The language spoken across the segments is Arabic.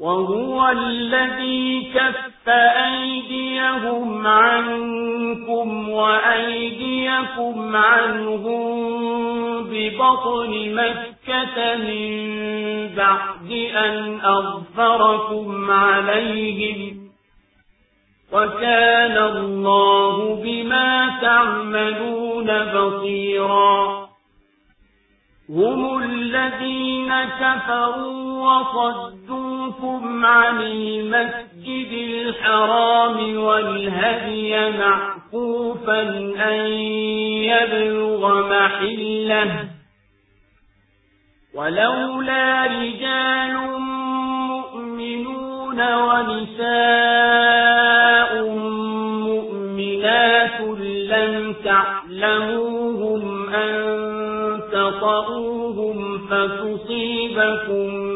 وهو الذي كف أيديهم عنكم وأيديكم عنهم ببطن مكة من بعد أن أظفركم عليهم وكان الله بما تعملون بصيرا هم الذين كفروا وصدوكم عن المسجد الحرام والهدي معكوفا أن يبلغ محله ولولا رجال مؤمنون ونساء مؤمنات لم تعلموهم أن تطؤوهم فتصيبكم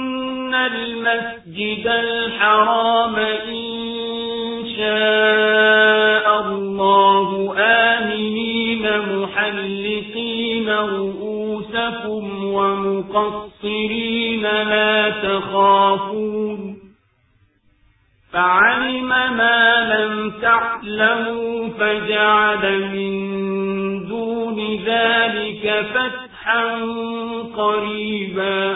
المسجد الحرام إن شاء الله. آمنين محلقين رؤوسكم ومقصرين لا تخافون. فعلم ما لم تعلموا فجعل من دون ذلك فتحا قريبا.